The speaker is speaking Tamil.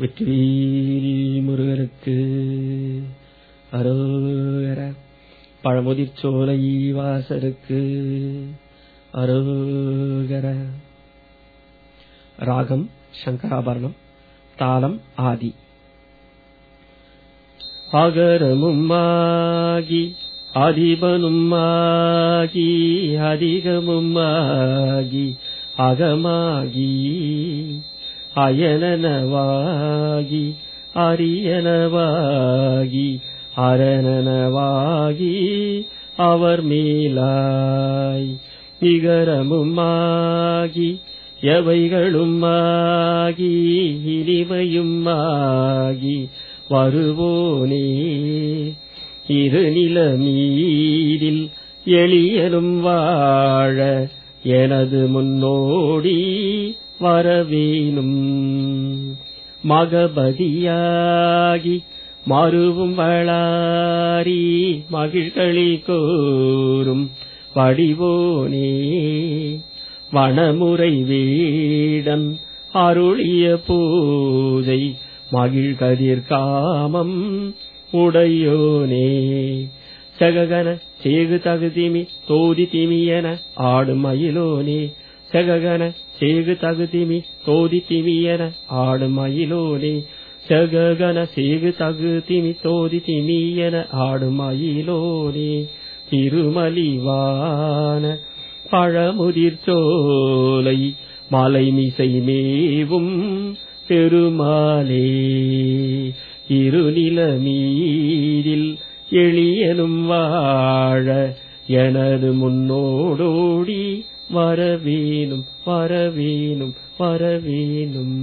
வெற்றிவேல் முருகனுக்கு அரோகர பழமுதிர் சோலை வாசருக்கு அரோகர ராகம் சங்கராபரணம் தாளம் ஆதி. அகரமும் ஆகி அதிபனும் ஆகி அதிகமும் ஆகி அகமாகி அயலனவாகி அரியனவாகி அரணனவாகி அவர் மேலாய். நிகரமும் ஆகி எவைகளும் ஆகி இனிமையும் ஆகி வருவோனே. இருநில மீதில் எளியலும் வாழ எனது முன்னோடி வரவேணும் மகபதியாகி மறுவும் வளாரி மகிழ்களி கோரும் வடிவோனே. வனமுறை வேடன் அருளிய பூஜை மகிழ்கதிர் காமம் உடையோனே. செககன சேகு தகுதிமி தோதி திமியன ஆடும் மயிலோனே. செககன சேகு தகுதிமி தோதி திமியன ஆடும் மயிலோனே. சககன சேகு தகுதிமி தோதி திமியன ஆடும் மயிலோனே. திருமலிவான பழமுதிர் சோலை மலைமிசை மேவும் பெருமாளே. இருநிலமீதில் எளியனும் வாழ எனது முன்னோடோடி வரவேணும் வரவேணும் வரவேணும்.